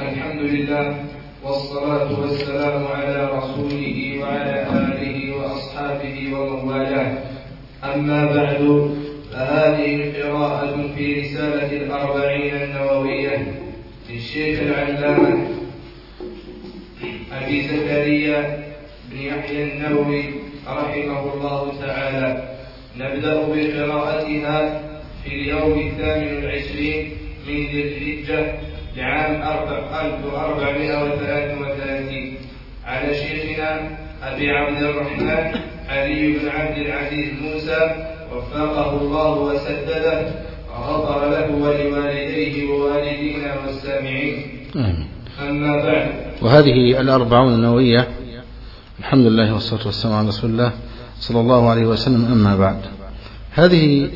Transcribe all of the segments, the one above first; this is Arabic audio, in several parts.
الحمد لله والصلاة والسلام على رسوله وعلى آله وأصحابه ومن والاه. أما بعد فهذه قراءة في رسالة الأربعين النووية للشيخ العلامة أبي زكريا بن يحيى النووي رحمه الله تعالى. نبدأ بقراءتها في اليوم الثامن والعشرين من ذي الحجة. لعام 1433 على شيخنا أبي عبد الرحمن علي بن عبد العزيز موسى وفقه الله وسدده وغفر له ولوالديه ووالدينا والسامعين. آمين. أما بعد. وهذه الأربعون النووية الحمد لله والصلاة والسلام على رسول الله صلى الله عليه وسلم. أما بعد هذه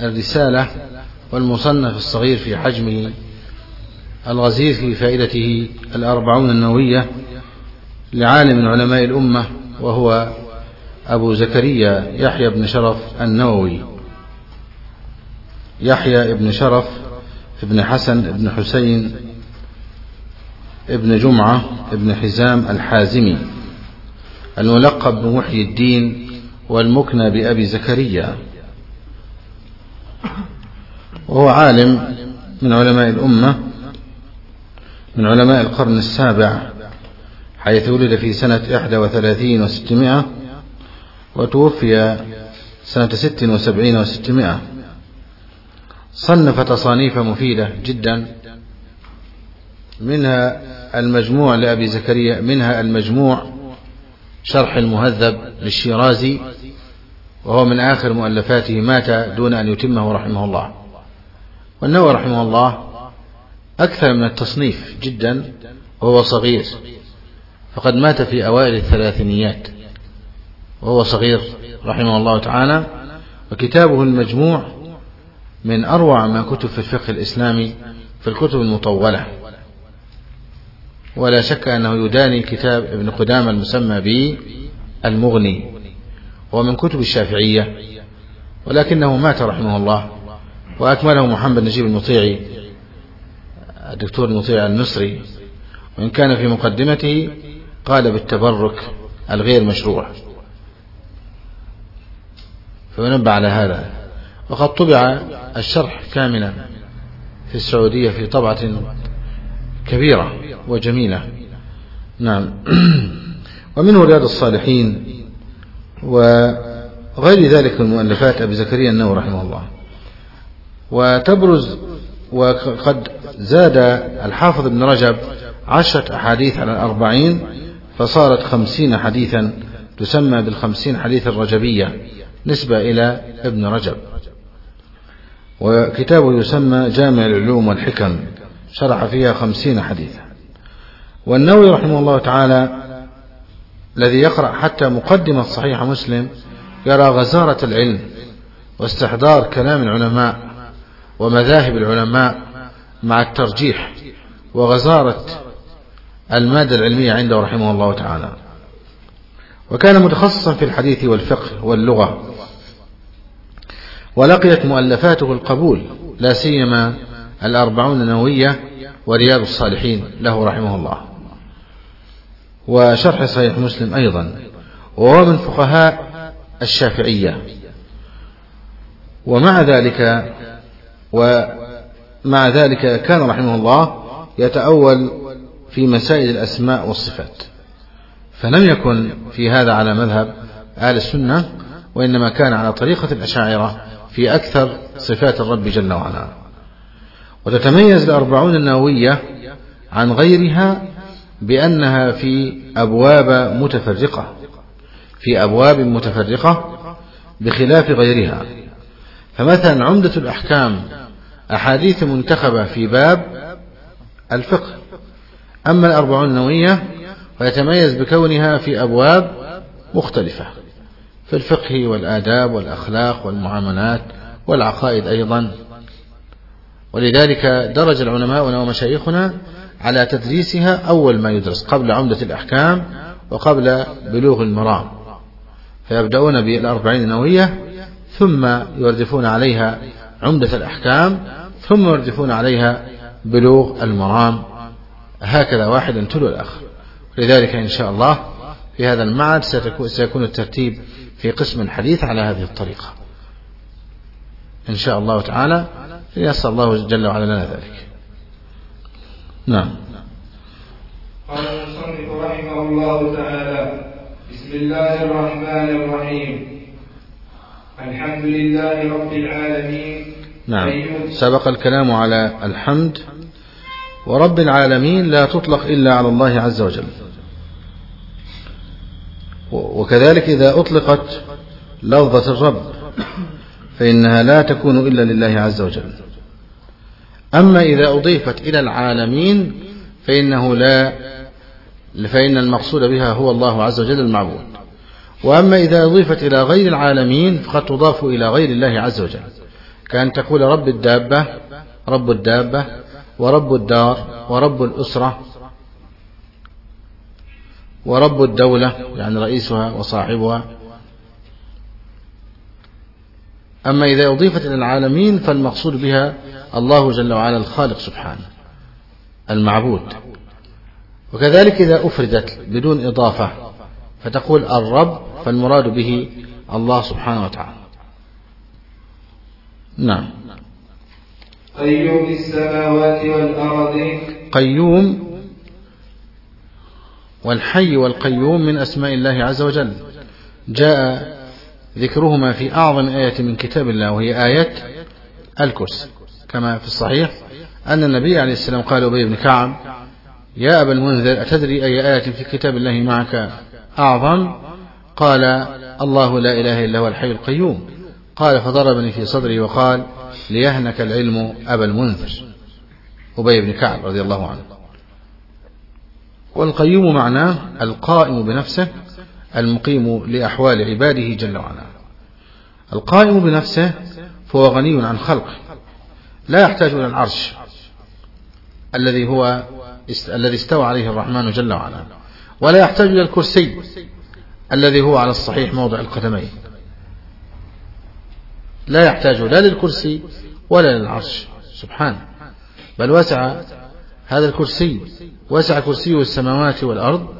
الرسالة والمصنف الصغير في حجمه الغزير في فائدته الأربعون النووية لعالم من علماء الأمة وهو أبو زكريا يحيى بن شرف النووي. يحيى بن شرف ابن حسن ابن حسين ابن جمعة ابن حزام الحازمي. الملقب بمحيي الدين والمكنى بأبي زكريا. وهو عالم من علماء الأمة من علماء القرن السابع حيث ولد في سنة إحدى وثلاثين وستمائة وتوفي سنة ست وسبعين وستمائة. صنف تصانيف مفيدة جدا منها المجموع لأبي زكريا منها المجموع شرح المهذب للشيرازي وهو من آخر مؤلفاته مات دون أن يتمه رحمه الله. والنووي رحمه الله أكثر من التصنيف جدا وهو صغير. فقد مات في أوائل الثلاثينيات وهو صغير رحمه الله تعالى. وكتابه المجموع من أروع ما كتب في الفقه الإسلامي في الكتب المطولة. ولا شك أنه يداني كتاب ابن قدامة المسمى به المغني ومن كتب الشافعية ولكنه مات رحمه الله وأكمله محمد نجيب المطيعي الدكتور المطيع المصري وإن كان في مقدمته قال بالتبرك الغير مشروع. فينبه على هذا. وقد طبع الشرح كاملا في السعودية في طبعة كبيرة وجميلة. نعم. ومنه رياض الصالحين وغير ذلك من مؤلفات أبي زكريا النووي رحمه الله. وتبرز وقد زاد الحافظ ابن رجب عشرة أحاديث على الأربعين فصارت خمسين حديثا تسمى بالخمسين حديث الرجبية. نسبة إلى ابن رجب. وكتابه يسمى جامع العلوم والحكم شرح فيها خمسين حديثا. والنووي رحمه الله تعالى الذي يقرأ حتى مقدمة صحيح مسلم يرى غزارة العلم واستحضار كلام العلماء ومذاهب العلماء مع الترجيح وغزارة المادة العلمية عنده رحمه الله تعالى. وكان متخصصا في الحديث والفقه واللغة ولقيت مؤلفاته القبول لا سيما الأربعون النووية ورياض الصالحين له رحمه الله. وشرح صحيح مسلم أيضا وهو من فقهاء الشافعية. ومع ذلك ومع ذلك كان رحمه الله يتأول في مسائل الأسماء والصفات. فلم يكن في هذا على مذهب أهل السنة وإنما كان على طريقة الأشاعرة في أكثر صفات الرب جل وعلا. وتتميز الأربعون النووية عن غيرها بأنها في أبواب متفرقة في أبواب متفرقة بخلاف غيرها. فمثلا عمدة الأحكام أحاديث منتخبة في باب الفقه. أما الأربعون النووية فيتميز بكونها في أبواب مختلفة في الفقه والآداب والأخلاق والمعاملات والعقائد أيضا. ولذلك درج العلماء ومشايخنا على تدريسها أول ما يدرس قبل عمدة الأحكام وقبل بلوغ المرام. فيبدأون بالأربعين النووية ثم يردفون عليها عمدة الأحكام ثم يردفون عليها بلوغ المرام. هكذا واحدا تلو الآخر لذلك إن شاء الله في هذا المعهد سيكون الترتيب في قسم الحديث على هذه الطريقة. إن شاء الله تعالى يسر الله جل وعلا لنا ذلك. نعم. قال المصنف رحمه الله تعالى بسم الله الرحمن الرحيم. الحمد لله رب العالمين. نعم. سبق الكلام على الحمد. ورب العالمين لا تطلق إلا على الله عز وجل. وكذلك إذا أطلقت لفظة الرب فإنها لا تكون إلا لله عز وجل. أما إذا أضيفت إلى العالمين فإنه لا فإن المقصود بها هو الله عز وجل المعبود. وأما إذا أضيفت إلى غير العالمين فقد تضاف إلى غير الله عز وجل. كأن تقول رب الدابة رب الدابة ورب الدار ورب الأسرة ورب الدولة يعني رئيسها وصاحبها. أما إذا أضيفت إلى العالمين فالمقصود بها الله جل وعلا الخالق سبحانه المعبود. وكذلك إذا أفردت بدون إضافة فتقول الرب فالمراد به الله سبحانه وتعالى. نعم. قيوم السماوات والأرض. قيوم والحي والقيوم من أسماء الله عز وجل. جاء ذكرهما في أعظم آية من كتاب الله وهي آية الكرسي. كما في الصحيح أن النبي عليه السلام قال أبي بن كعب يا أبا المنذر أتدري أي آية في كتاب الله معك أعظم قال الله لا إله إلا هو الحي القيوم. قال فضربني في صدري وقال ليهنك العلم أبا المنذر. أبي بن كعب رضي الله عنه. والقيوم معناه القائم بنفسه المقيم لأحوال عباده جل وعلا. القائم بنفسه فهو غني عن خلقه لا يحتاج إلى العرش الذي هو الذي استوى عليه الرحمن جل وعلا. ولا يحتاج إلى الكرسي الذي هو على الصحيح موضع القدمين. لا يحتاج لا للكرسي ولا للعرش. سبحانه بل وسع هذا الكرسي وسع كرسيه السماوات والأرض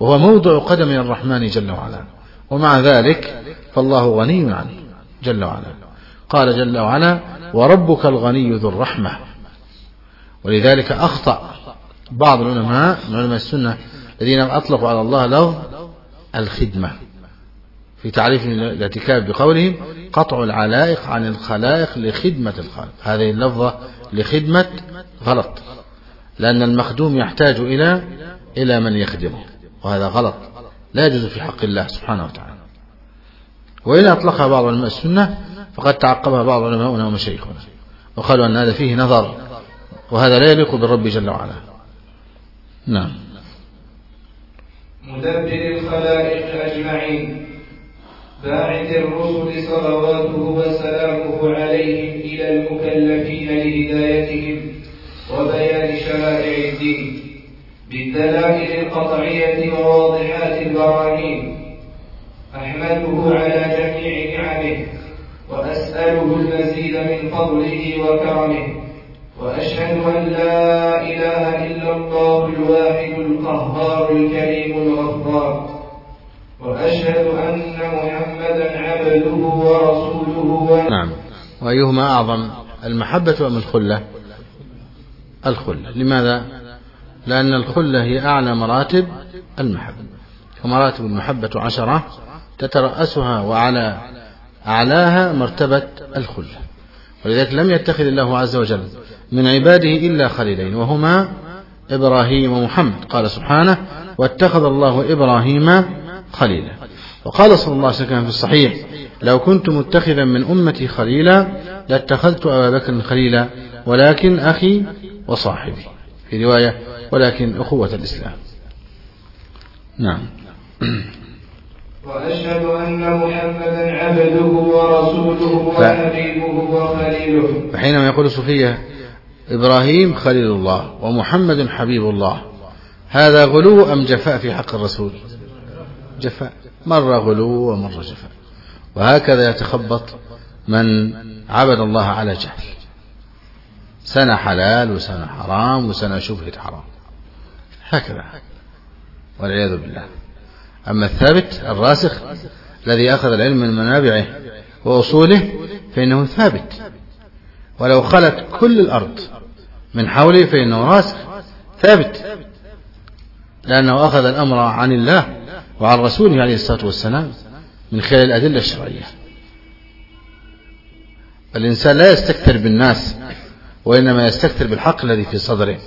وهو موضع قدم الرحمن جل وعلا. ومع ذلك فالله غني عنه جل وعلا. قال جل وعلا وربك الغني ذو الرحمة. ولذلك أخطأ بعض العلماء من علماء السنة الذين أطلقوا على الله لفظ الخدمة. في تعريف الاعتكاف بقولهم قطع العلائق عن الخلائق لخدمة الخالق. هذه اللفظة لخدمة غلط. لأن المخدوم يحتاج إلى إلى من يخدمه. وهذا غلط. لا يجوز في حق الله سبحانه وتعالى. وإن أطلقها بعض علماء السنة فقد تعقبها بعض علماؤنا ومشايخنا. وقالوا أن هذا فيه نظر وهذا لا يليق بالرب جل وعلا. نعم. مدبر الخلائق أجمعين. باعث الرسل صلواته وسلامه عليهم إلى المكلفين لهدايتهم وبيان شرائع الدين. بالدلائل القطعية وواضحات البراهين أحمده على جميع نعمه وأسأله المزيد من فضله وكرمه. وأشهد أن لا إله إلا الله الواحد القهار الكريم الغفار. وأشهد أن محمدا عبده ورسوله نعم. وأيهما أعظم المحبة أم الخلة؟ الخلة. لماذا؟ لأن الخلة هي أعلى مراتب المحبة. ومراتب المحبة عشرة تترأسها وعلى أعلاها مرتبة الخلة. ولذلك لم يتخذ الله عز وجل من عباده إلا خليلين وهما إبراهيم ومحمد. قال سبحانه واتخذ الله إبراهيم خليلا. وقال صلى الله عليه وسلم في الصحيح لو كنت متخذا من أمتي خليلا لاتخذت أبا بكر خليلا ولكن أخي وصاحبي. في رواية ولكن أخوة الإسلام. نعم. وأشهد أن محمدا عبده ورسوله وحبيبه وخليله. فحينما يقول صوفية إبراهيم خليل الله ومحمد حبيب الله. هذا غلو أم جفاء في حق الرسول؟ جفاء. مرة غلو ومرة جفاء. وهكذا يتخبط من عبد الله على جهل. سنة حلال وسنة حرام وسنة شبهة حرام. هكذا. والعياذ بالله. أما الثابت الراسخ الذي أخذ العلم من منابعه وأصوله فإنه ثابت. ولو خلت كل الأرض من حوله فإنه راسخ ثابت. لأنه أخذ الأمر عن الله وعن رسوله عليه الصلاة والسلام من خلال الأدلة الشرعية. الإنسان لا يستكثر بالناس وإنما يستكثر بالحق الذي في صدره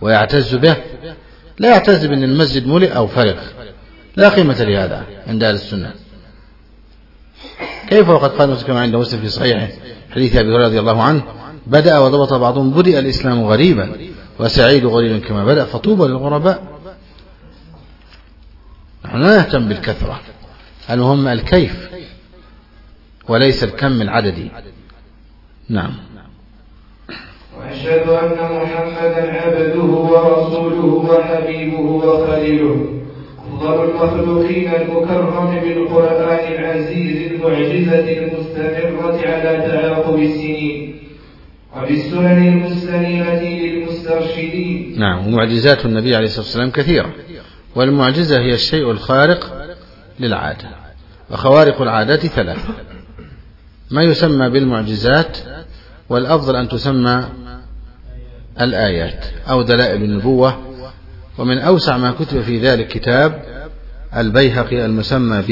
ويعتز به. لا يعتز بأن المسجد ملئ أو فرغ لا قيمة لهذا عند أهل السنة. كيف وقد قال كما عند مسلم في صحيحه حديث أبي هريرة رضي الله عنه؟ بدأ وضبط بعضهم بدأ الإسلام غريبا وسعيد غريبا كما بدأ فطوبى للغرباء. نحن لا نهتم بالكثرة المهم الكيف وليس الكم العددي. نعم. وأشهد أن محمدا عبده ورسوله وحبيبه وخليله أفضل المخلوقين المكرم بالقرآن العزيز المعجزة المستمرة على تعاقب السنين. وبالسنن المستنيرة للمسترشدين. نعم ومعجزات النبي عليه الصلاة والسلام كثيرة. والمعجزة هي الشيء الخارق للعادة. وخوارق العادات ثلاثة. ما يسمى بالمعجزات والأفضل أن تسمى الآيات أو دلائل النبوة. ومن أوسع ما كتب في ذلك كتاب البيهقي المسمى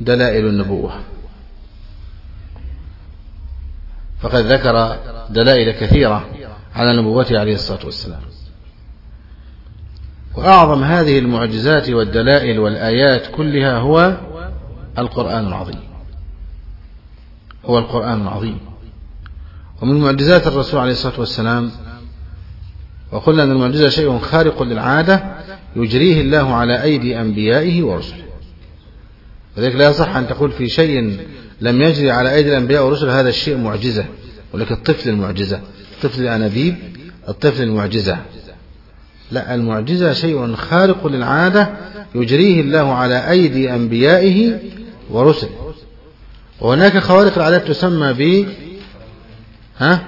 بدلائل النبوة. فقد ذكر دلائل كثيرة على نبوته عليه الصلاة والسلام. وأعظم هذه المعجزات والدلائل والآيات كلها هو القرآن العظيم. هو القرآن العظيم. ومن معجزات الرسول عليه الصلاة والسلام وقلنا أن المعجزة شيء خارق للعادة يجريه الله على أيدي أنبيائه ورسله. وذلك لا يصح أن تقول في شيء لم يجري على أيدي الأنبياء والرسل هذا الشيء معجزة ولكن الطفل المعجزة الطفل الأنابيب الطفل المعجزة. لا المعجزة شيء خارق للعادة يجريه الله على أيدي أنبيائه ورسله. وهناك خوارق العادات تسمى ب ها؟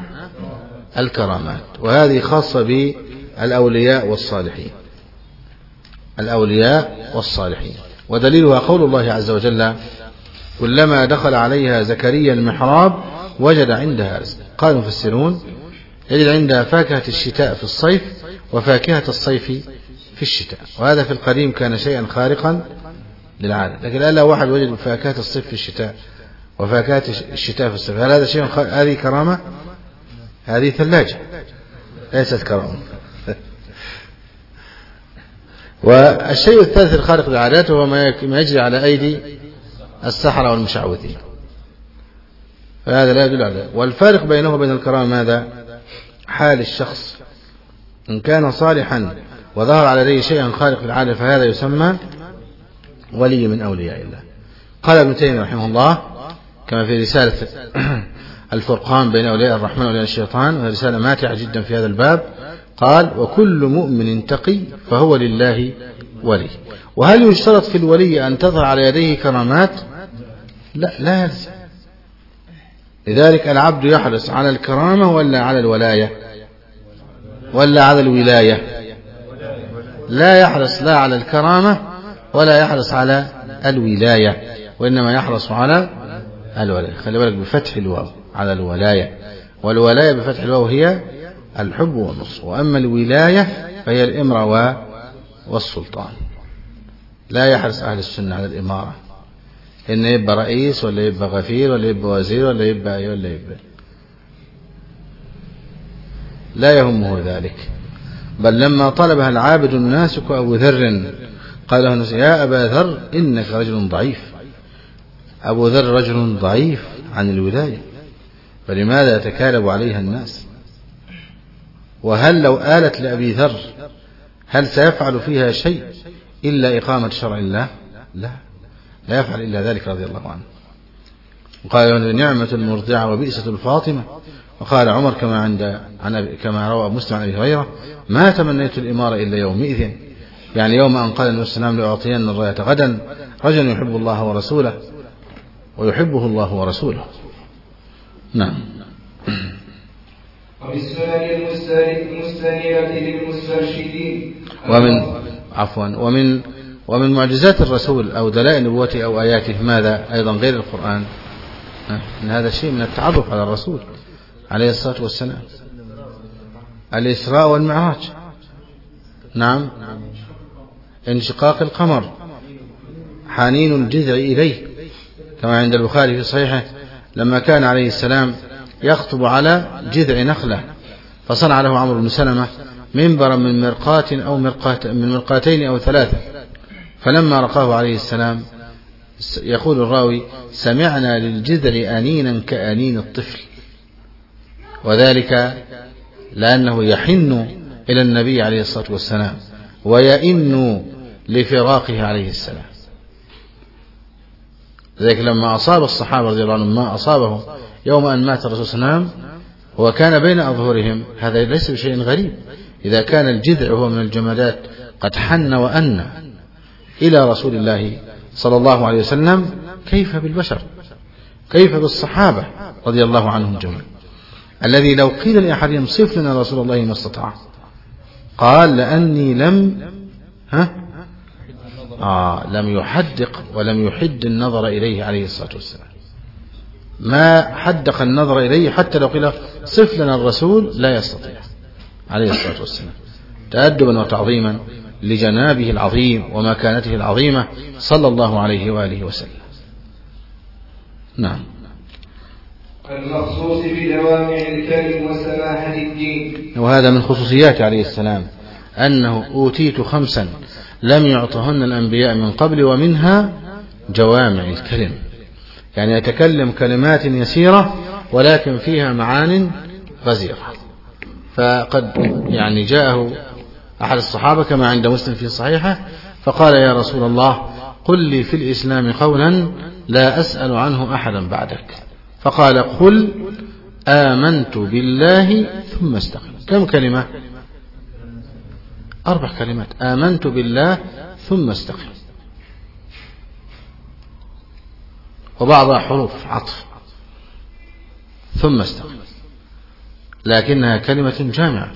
الكرامات. وهذه خاصة بالأولياء والصالحين. الأولياء والصالحين. ودليلها قول الله عز وجل كلما دخل عليها زكريا المحراب وجد عندها رزقا قال المفسرون يجد عندها فاكهة الشتاء في الصيف وفاكهة الصيف في الشتاء. وهذا في القديم كان شيئا خارقا للعادة. لكن الآن واحد وجد فاكهة الصيف في الشتاء وفاكهة الشتاء في الصيف. هل هذا شيء. هذه كرامة؟ هذه ثلاجة. ليست كرامة. والشيء الثالث الخارق للعادات هو ما يجري على أيدي السحرة والمشعوذين. فهذا لا يدل على والفارق بينه وبين الكرامة ماذا؟ حال الشخص. إن كان صالحا وظهر على يديه شيئا خارق للعادة فهذا يسمى ولي من أولياء الله. قال ابن تيمية رحمه الله كما في رسالة الفرقان بين أولياء الرحمن وأولياء الشيطان وهي رسالة ماتعة جدا في هذا الباب قال وكل مؤمن تقي فهو لله ولي. وهل يشترط في الولي أن تظهر على يديه كرامات؟ لا لا يلزم. لذلك العبد يحرص على الكرامة ولا على الولاية؟ ولا على الولاية؟ لا يحرص لا على الكرامة ولا يحرص على الولاية وإنما يحرص على الولاية. خلي بالك بفتح الواو على الولاية. والولاية بفتح الواو هي الحب والنصر وأما الولاية فهي الإمرة والسلطان. لا يحرص أهل السنة على الإمارة. إنه يبقى رئيس ولا يبقى غفير ولا يبقى وزير ولا يبقى أي ولا يبقى لا يهمه ذلك. بل لما طلبها العابد الناسك أبو ذر قال له يا أبا ذر إنك رجل ضعيف. أبو ذر رجل ضعيف عن الولاية. فلماذا يتكالب عليها الناس؟ وهل لو آلت لأبي ذر هل سيفعل فيها شيء إلا إقامة شرع الله؟ لا. لا يفعل إلا ذلك رضي الله عنه. وقال نعمة المرضعة وبئسة الفاطمة. وقال عمر كما عند عن كما روى مسلم عن أبي هريرة ما تمنيت الإمارة إلا يومئذ. يعني يوم أن قال النبي صلى الله عليه وسلم لأعطين الرايه غدا رجل يحب الله ورسوله ويحبه الله ورسوله. نعم. وبالسنن المستنيرة للمسترشدين. ومن عفوا ومن ومن معجزات الرسول أو دلائل نبوته أو آياته ماذا؟ أيضا غير القرآن. إن هذا شيء من التعرف على الرسول عليه الصلاة والسلام. الإسراء والمعراج. نعم. انشقاق القمر. حنين الجذع إليه. كما عند البخاري في صحيحه لما كان عليه السلام يخطب على جذع نخلة فصنع له عمرو بن سلمة منبرا من مرقات أو مرقات من مرقاتين أو ثلاثة. فلما رقاه عليه السلام يقول الراوي سمعنا للجذع أنينا كأنين الطفل وذلك لأنه يحن إلى النبي عليه الصلاة والسلام ويئن لفراقه عليه السلام. ذلك لما أصاب الصحابة رضي الله عنهم ما أصابه يوم أن مات الرسول صلى الله عليه وسلم وكان بين أظهرهم هذا ليس بشيء غريب إذا كان الجذع هو من الجمادات قد حن وأن. إلى رسول الله صلى الله عليه وسلم كيف بالبشر؟ كيف بالصحابة رضي الله عنهم جميعا؟ الذي لو قيل لأحدهم صف لنا رسول الله ما استطاع. قال لأني لم ها؟ آه لم يحدق ولم يحد النظر إليه عليه الصلاة والسلام. ما حدق النظر إليه حتى لو قيل صف لنا الرسول لا يستطيع عليه الصلاة والسلام. تأدبا وتعظيما. لجنابه العظيم ومكانته العظيمة صلى الله عليه وآله وسلم. نعم. المخصوص بجوامع الكلم وسماحة الدين. وهذا من خصوصياته عليه السلام أنه أوتيت خمسا لم يعطهن الأنبياء من قبل ومنها جوامع الكلم. يعني يتكلم كلمات يسيرة ولكن فيها معان غزيرة. فقد يعني جاءه أحد الصحابة كما عند مسلم في صحيحه فقال يا رسول الله قل لي في الإسلام قولا لا أسأل عنه أحدا بعدك. فقال قل آمنت بالله ثم استقم. كم كلمة؟ أربع كلمات. آمنت بالله ثم استقم. وبعضها حروف عطف. ثم استقم. لكنها كلمة جامعة.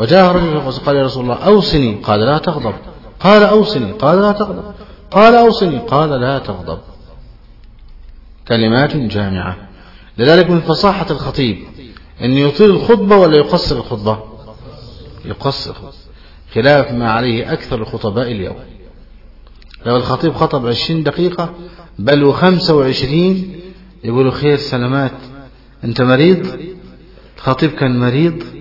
وجاء رجل قال يا رسول الله أوصني قال لا تغضب قال أوصني قال لا تغضب قال أوصني قال لا تغضب كلمات جامعة لذلك من فصاحة الخطيب أن يطيل الخطبة ولا يقصر الخطبة يقصر خلاف ما عليه أكثر الخطباء اليوم لو الخطيب خطب عشرين دقيقة بل وخمسة وعشرين يقولوا خير سلامات أنت مريض؟ الخطيب كان مريض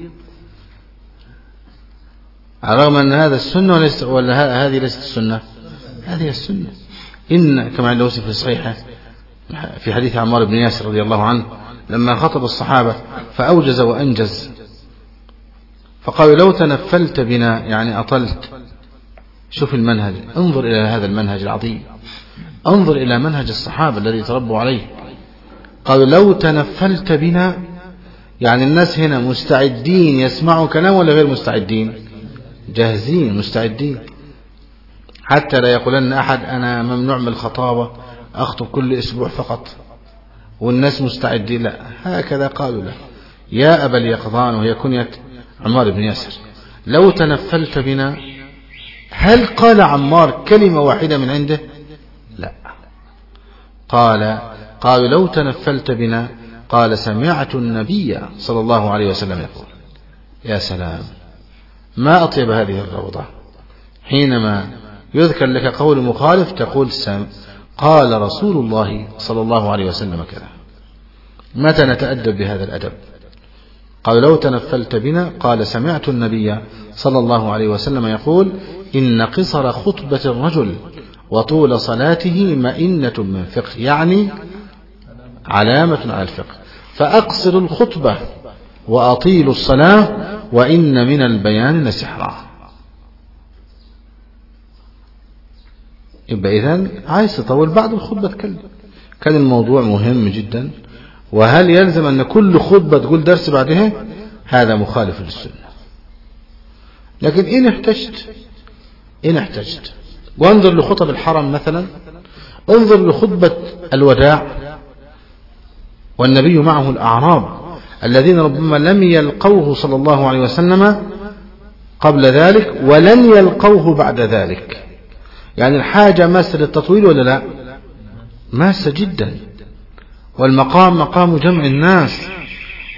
على الرغم أن هذا السنة ولا هذه ليست السنة. هذه السنة. إن كما عند مسلم في صحيحة في حديث عمار بن ياسر رضي الله عنه لما خطب الصحابة فأوجز وأنجز. فقالوا لو تنفلت بنا يعني أطلت. شوف المنهج. انظر إلى هذا المنهج العظيم. انظر إلى منهج الصحابة الذي تربوا عليه. قالوا لو تنفلت بنا يعني الناس هنا مستعدين يسمعوا كلام ولا غير مستعدين؟ جاهزين مستعدين حتى لا يقولن أحد أنا ممنوع من الخطابة أخطب كل أسبوع فقط. والناس مستعدين لا. هكذا قالوا له. يا أبا اليقظان وهي كنية عمار بن ياسر لو تنفلت بنا هل قال عمار كلمة واحدة من عنده؟ لا. قال قالوا لو تنفلت بنا قال سمعت النبي صلى الله عليه وسلم يقول يا سلام. ما أطيب هذه الروضة. حينما يذكر لك قول مخالف تقول سم قال رسول الله صلى الله عليه وسلم كذا. متى نتأدب بهذا الأدب؟ قال لو تنفلت بنا قال سمعت النبي صلى الله عليه وسلم يقول إن قصر خطبة الرجل وطول صلاته مئنة من فقه يعني علامة على الفقه. فأقصر الخطبة وأطيل الصلاة وإن من البيان لسحرا. يبقى إذن عايز تطول بعد الخطبة تكلم. كان الموضوع مهم جدا. وهل يلزم أن كل خطبة تقول درس بعدها؟ هذا مخالف للسنة. لكن إن احتجت إن احتجت. وانظر لخطب الحرم مثلا. انظر لخطبة الوداع. والنبي معه الأعراب. الذين ربما لم يلقوه صلى الله عليه وسلم قبل ذلك ولن يلقوه بعد ذلك. يعني الحاجة ماسة للتطويل ولا لا؟ ماسة جدا. والمقام مقام جمع الناس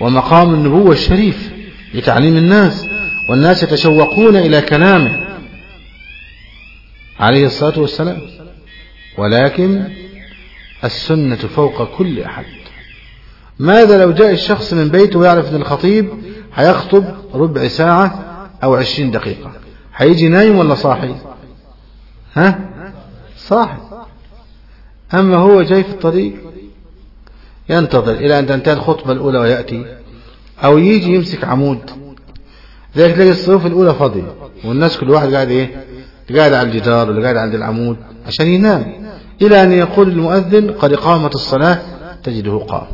ومقام النبوة الشريف لتعليم الناس والناس يتشوقون إلى كلامه. عليه الصلاة والسلام. ولكن السنة فوق كل أحد. ماذا لو جاء الشخص من بيته ويعرف أن الخطيب هيخطب ربع ساعة أو عشرين دقيقة؟ هيجي نايم ولا صاحي؟ ها؟ صاحي. أما هو جاي في الطريق؟ ينتظر إلى أن تنتهي الخطبة الأولى ويأتي أو يجي يمسك عمود. ذلك تلاقي الصفوف الأولى فاضية والناس كل واحد قاعد إيه؟ قاعد على الجدار ولا قاعد عند العمود عشان ينام إلى أن يقول المؤذن قد قامت الصلاة تجده قام.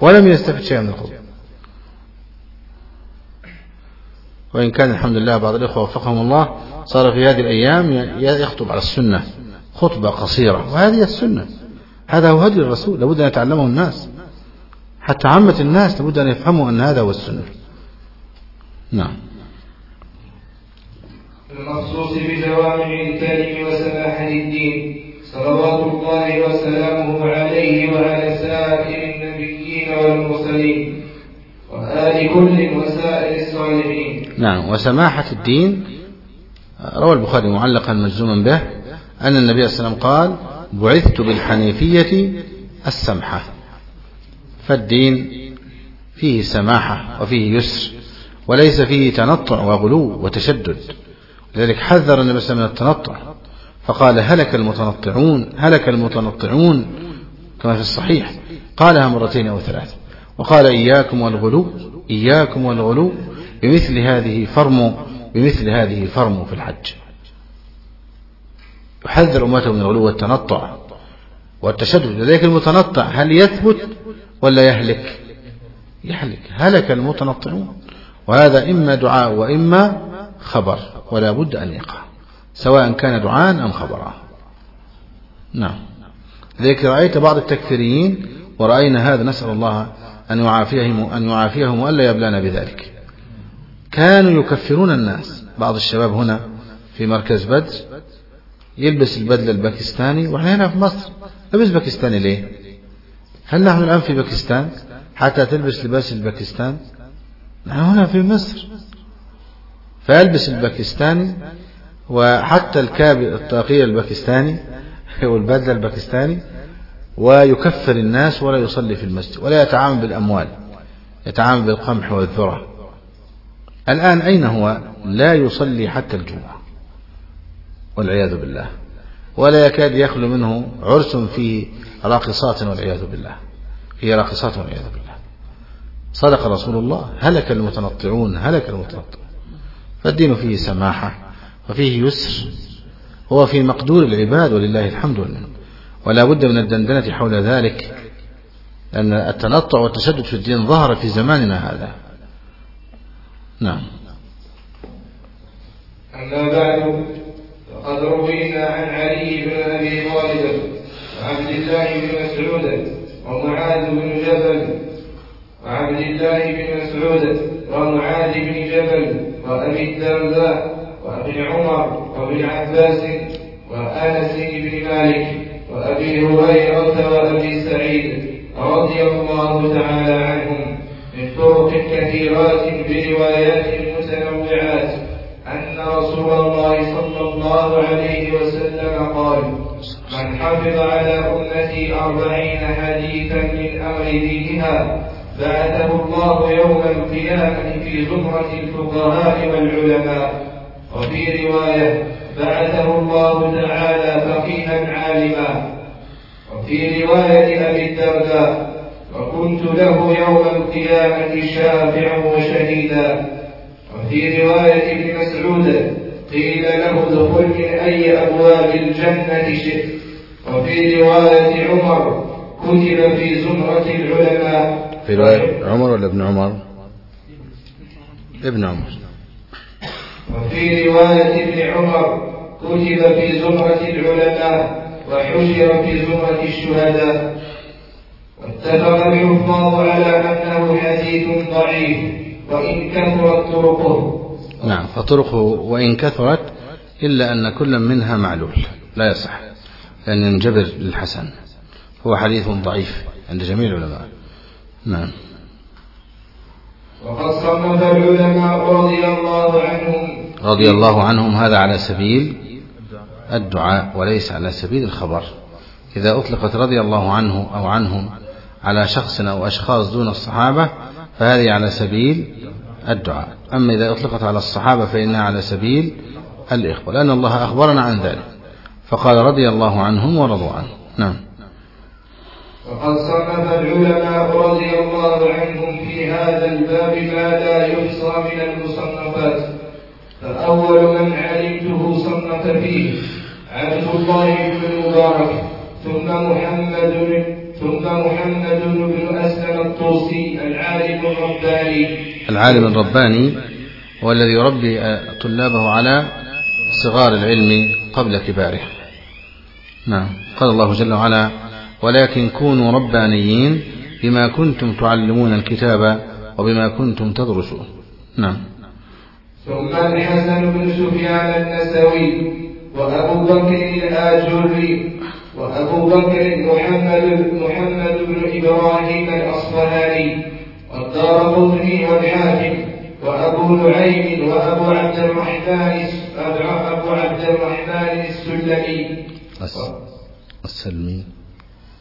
ولم يستفد شيئا من الخطبة وإن كان الحمد لله بعض الإخوة وفقهم الله صار في هذه الأيام يخطب على السنة. خطبة قصيرة. وهذه السنة. هذا هو هدي الرسول. لابد أن يتعلمه الناس. حتى عامة الناس لابد أن يفهموا أن هذا هو السنة. نعم. المخصوص بجوامع الكلم وسماحة الدين صلوات الله وسلامه عليه وعلى سائر والمرسلين وآل كل الصالحين. نعم وسماحة الدين روى البخاري معلقا مجزوما به أن النبي صلى الله عليه وسلم قال بعثت بالحنيفية السمحة فالدين فيه سماحة وفيه يسر وليس فيه تنطع وغلو وتشدد. لذلك حذر النبي صلى الله عليه وسلم من التنطع فقال هلك المتنطعون هلك المتنطعون كما في الصحيح. قالها مرتين أو ثلاث وقال إياكم والغلو إياكم والغلو بمثل هذه فرموا بمثل هذه فرموا في الحج. يحذر أمته من الغلو والتنطع والتشدد. لذلك المتنطع هل يثبت ولا يهلك؟ يهلك. هلك المتنطعون. وهذا إما دعاء وإما خبر ولا بد أن يقع سواء كان دعاء أم خبرا. نعم. لذلك رأيت بعض التكفيريين ورأينا هذا نسأل الله أن يعافيهم أن يعافيهم وألا يبلانا بذلك. كانوا يكفرون الناس. بعض الشباب هنا في مركز بدر يلبس البدلة الباكستاني وإحنا هنا في مصر. لبس باكستاني ليه؟ هل نحن الآن في باكستان؟ حتى تلبس لباس الباكستان؟ نحن هنا في مصر. فيلبس الباكستاني وحتى الكاب الطاقية الباكستاني والبدلة الباكستاني ويكفر الناس ولا يصلي في المسجد ولا يتعامل بالأموال يتعامل بالقمح والذرة. الآن أين هو؟ لا يصلي حتى الجمعة والعياذ بالله. ولا يكاد يخلو منه عرس فيه راقصات والعياذ بالله فيه راقصات والعياذ بالله. صدق رسول الله هلك المتنطعون هلك المتنطعون. فالدين فيه سماحة وفيه يسر هو في مقدور العباد ولله الحمد والمنة. ولا بد من الدندنة حول ذلك لأن التنطع والتشدد في الدين ظهر في زماننا هذا. نعم. أما بعد فقد روينا عن علي بن أبي طالب وعبد الله بن مسعود ومعاذ بن جبل وعبد الله بن مسعود ومعاذ بن جبل وأبي الدرداء وابن عمر وابن عباس وأنس بن مالك. وأبي هريرة وأبي سعيد رضي الله تعالى عنهم من طرق كثيرات بروايات متنوعات أن رسول الله صلى الله عليه وسلم قال من حفظ على أمتي أربعين حديثا من أمر دينها بعثه الله يوم القيامة في زمرة الفقهاء والعلماء. وفي رواية بعثه الله تعالى فقيها عالما. وفي رواية أبي الدرداء وكنت له يوم القيامة شافعا وشهيدا. وفي رواية ابن مسعود قيل له ادخل من أي أبواب الجنة شئت. وفي رواية عمر كتب في زمرة العلماء. في رواية عمر ولا ابن عمر؟ ابن عمر. وفي رواية ابن عمر كتب في زمرة العلماء وحشر في زمرة الشهداء. واتفق الحفاظ على أنه حديث ضعيف وإن كثرت طرقه. نعم فطرقه وإن كثرت إلا أن كل منها معلول لا يصح لأن ينجبر للحسن. هو حديث ضعيف عند جميع العلماء. نعم. وقد صنف العلماء رضي الله عنهم رضي الله عنهم هذا على سبيل الدعاء وليس على سبيل الخبر. إذا أطلقت رضي الله عنه أو عنهم على شخص أو أشخاص دون الصحابة فهذه على سبيل الدعاء. أما إذا أطلقت على الصحابة فإنها على سبيل الإخوة لأن الله أخبرنا عن ذلك. فقال رضي الله عنهم ورضوا عنه. نعم. وقد صنف العلماء رضي الله عنهم في هذا الباب ما لا يحصى من المصنفات. فأول من علمته صنف فيه عبد الله بن مبارك ثم محمد ثم محمد بن أسلم الطوسي العالم الرباني. العالم الرباني هو الذي يربي طلابه على صغار العلم قبل كباره. نعم. قال الله جل وعلا ولكن كونوا ربانيين بما كنتم تعلمون الكتاب وبما كنتم تدرسون. نعم. ثم الحسن بن سفيان النسوي وأبو بكر الآجري وأبو بكر محمد محمد بن إبراهيم الأصفهاني والدار قطني والحاكم وأبو نعيم وأبو عبد الرحمن أبو عبد الرحمن السلمي. السلمي.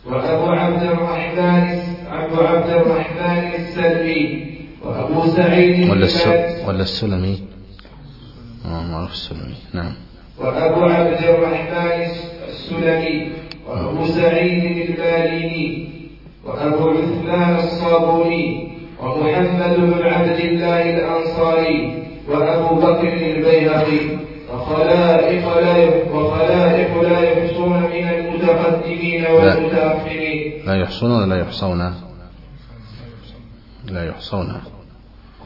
وأبو عبد الرحمن أبو عبد الرحمن السلمي وأبو سعيد ولا السلمي. معروف السلمي نعم. وأبو عبد الرحمن السلمي وأبو سعيد الباليني وأبو عثمان الصابوني ومحمد بن عبد الله الأنصاري وأبو بكر البيهقي. وخلائق لا وخلائق لا يحصون من المتقدمين والمتأخرين. لا يحصون ولا لا يحصون. لا يحصون.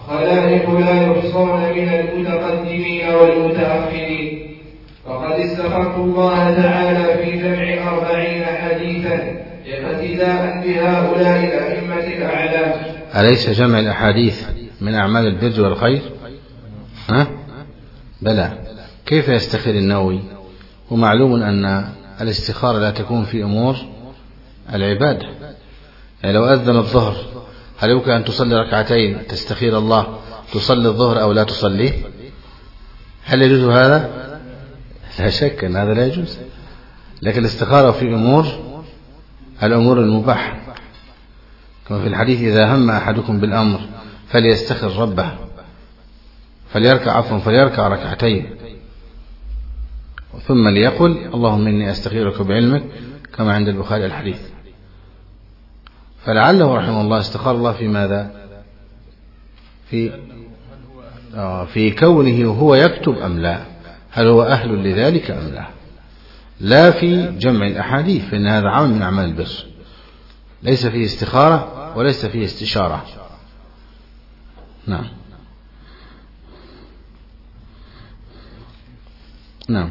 خلائق لا يحصون من المتقدمين والمتأخرين. وقد استخرت الله تعالى في جمع أربعين حديثا اقتداء بهؤلاء الأئمة الأعلام. أليس جمع الأحاديث من أعمال البر والخير؟ ها؟ بلى. كيف يستخير النووي؟ ومعلوم أن الاستخارة لا تكون في أمور العبادة. يعني لو أذن الظهر هل يمكن أن تصلي ركعتين تستخير الله تصلي الظهر أو لا تصلي؟ هل يجوز هذا؟ لا شك أن هذا لا يجوز. لكن الاستخارة في أمور الأمور المباحة. كما في الحديث إذا هم أحدكم بالأمر فليستخر ربه فليركع عفوا فليركع ركعتين. ثم ليقل اللهم إني أستخيرك بعلمك كما عند البخاري الحديث. فلعله رحمه الله استخار الله في ماذا؟ في آه في كونه هو يكتب أم لا؟ هل هو أهل لذلك أم لا؟ لا في جمع الأحاديث فإن هذا عمل من أعمال البر. ليس فيه استخارة وليس فيه استشارة. نعم. نعم.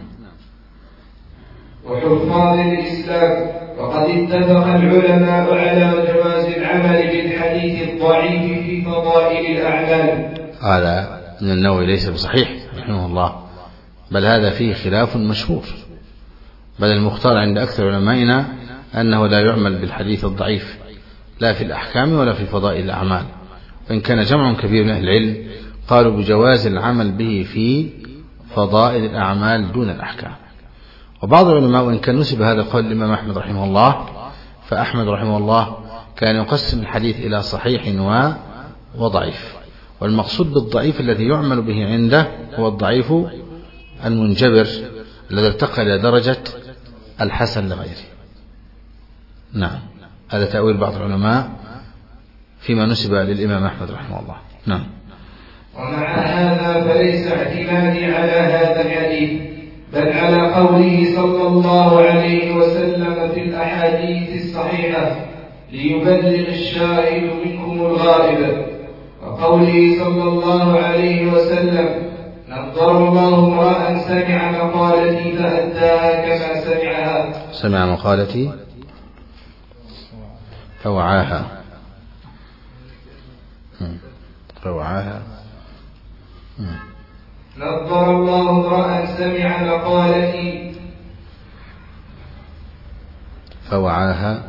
وحفاظ الإسلام. وقد اتفق العلماء على جواز العمل بالحديث الضعيف في فضائل الأعمال. هذا من النووي ليس بصحيح رحمه الله بل هذا فيه خلاف مشهور. بل المختار عند أكثر علمائنا أنه لا يعمل بالحديث الضعيف لا في الأحكام ولا في فضائل الأعمال. وإن كان جمع كبير من أهل العلم قالوا بجواز العمل به في فضائل الأعمال دون الأحكام. وبعض العلماء وإن كان نسب هذا القول للإمام أحمد رحمه الله فأحمد رحمه الله كان يقسم الحديث إلى صحيح وضعيف. والمقصود بالضعيف الذي يعمل به عنده هو الضعيف المنجبر الذي ارتقى إلى درجة الحسن لغيره. نعم هذا تأويل بعض العلماء فيما نسب للإمام أحمد رحمه الله. نعم. ومع هذا فليس اعتمادي على هذا الحديث. بل على قوله صلى الله عليه وسلم في الأحاديث الصحيحة ليبلغ الشاهد منكم الغائب. وقوله صلى الله عليه وسلم نظر الله امرأ سمع مقالتي فأداها كما سمعها. سمع مقالتي فوعاها. فوعاها. نظر الله امرأ سمع مقالتي فوعاها.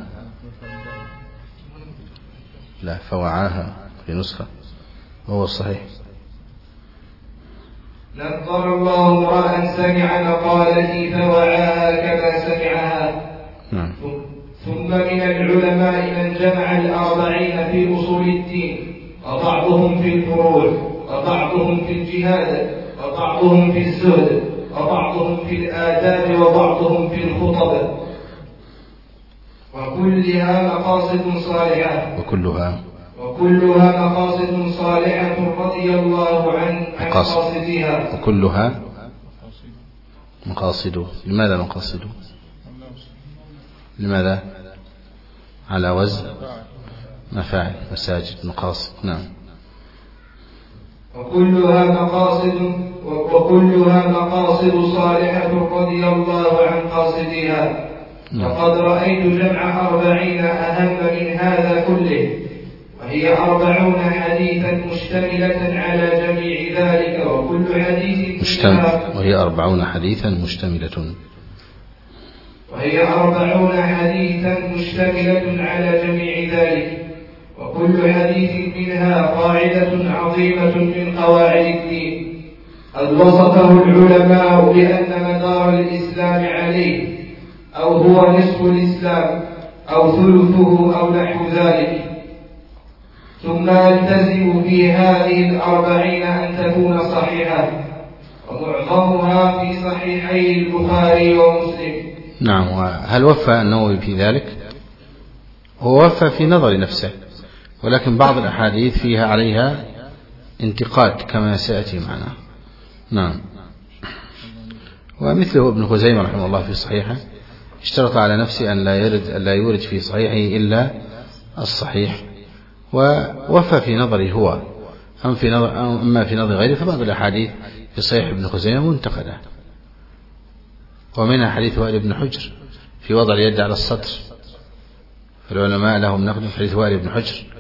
لا فوعاها في نسخة. وهو الصحيح؟ نظر الله امرأ سمع مقالتي فوعاها كما سمعها. نعم. ثم من العلماء من جمع الأربعين في أصول الدين وبعضهم في الفروع وبعضهم في الجهاد. وبعضهم في الزهد وبعضهم في الآداب وبعضهم في الخطب. وكلها مقاصد صالحة. وكلها وكلها مقاصد صالحة رضي الله عن مقاصدها. وكلها مقاصد. لماذا مقاصد؟ لماذا؟ على وزن مفاعل مساجد مقاصد. نعم. وكلها مقاصد وكلها مقاصد صالحة رضي الله عن قاصدها نعم. وقد رأيت جمع أربعين أهم من هذا كله. وهي أربعون حديثا مشتملة على جميع ذلك وكل حديث مشتمل. وهي أربعون حديثا مشتملة. وهي أربعون حديثا مشتملة على جميع ذلك. وكل حديث منها قاعدة عظيمة من قواعد الدين. قد وصفه العلماء بأن مدار الإسلام عليه أو هو نصف الإسلام أو ثلثه أو نحو ذلك. ثم يلتزم في هذه الأربعين أن تكون صحيحة ومعظمها في صحيحي البخاري ومسلم. نعم وهل وفى النووي في ذلك؟ هو وفى في نظر نفسه. ولكن بعض الأحاديث فيها عليها انتقاد كما سيأتي معنا. نعم. ومثله ابن خزيمة رحمه الله في صحيحه اشترط على نفسه أن لا يرد أن لا يورد في صحيحه إلا الصحيح. ووفى في نظره هو. أم في نظر أما في نظر غيره فبعض الأحاديث في صحيح ابن خزيمة منتقدة. ومنها حديث وائل بن حجر في وضع اليد على السطر. فالعلماء لهم نقل في حديث وائل بن حجر.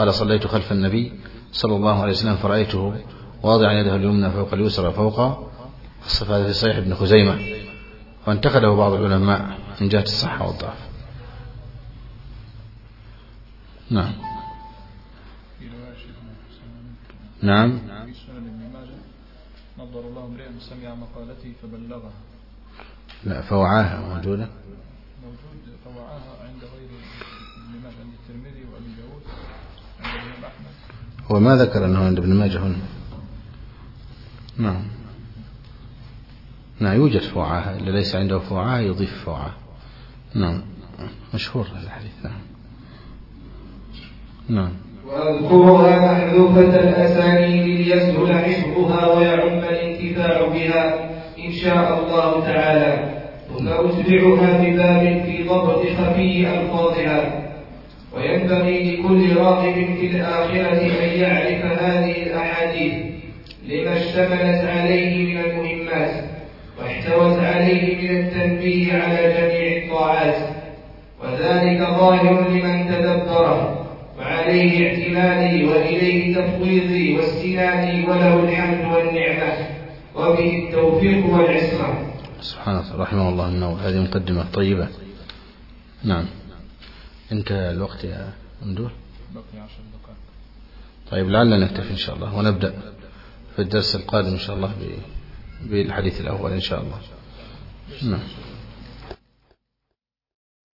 قال صليت خلف النبي صلى الله عليه وسلم فرأيته واضعا يده اليمنى فوق اليسرى فوق الصفات في صحيح ابن خزيمة وانتقده بعض العلماء من جهة الصحة والضعف. نعم. نعم. في سنن ابن ماجه نظر الله امرئا سمع مقالتي فبلغها. لا فوعاها موجودة موجود فوعاها عند غير ابن ماجه عند الترمذي وابي داود عند الامام احمد هو ما ذكر أنه عند ابن ماجه هنا. نعم. نعم يوجد فوعاها اللي ليس عنده فوعاها يضيف فوعاها نعم. مشهور هذا الحديث. نعم. نعم. واذكرها محذوفة الأسانيد ليسهل حفظها ويعم الانتفاع بها إن شاء الله تعالى. ثم أتبعها بباب في ضبط خفي ألفاظها. وينبغي لكل راغب في الآخرة أن يعرف هذه الأحاديث لما اشتملت عليه من المهمات واحتوت عليه من التنبيه على جميع الطاعات. وذلك ظاهر لمن تدبره وعليه اعتمادي وإليه تفويضي واستنادي وله الحمد والنعمة وبه التوفيق والعصمة. سبحان الله رحمه الله النووي هذه مقدمة طيبة. نعم. انتهى الوقت يا ممدوح بقي عشر دقائق. طيب لعلنا نكتفي إن شاء الله ونبدأ في الدرس القادم إن شاء الله بالحديث الأول إن شاء الله. نعم.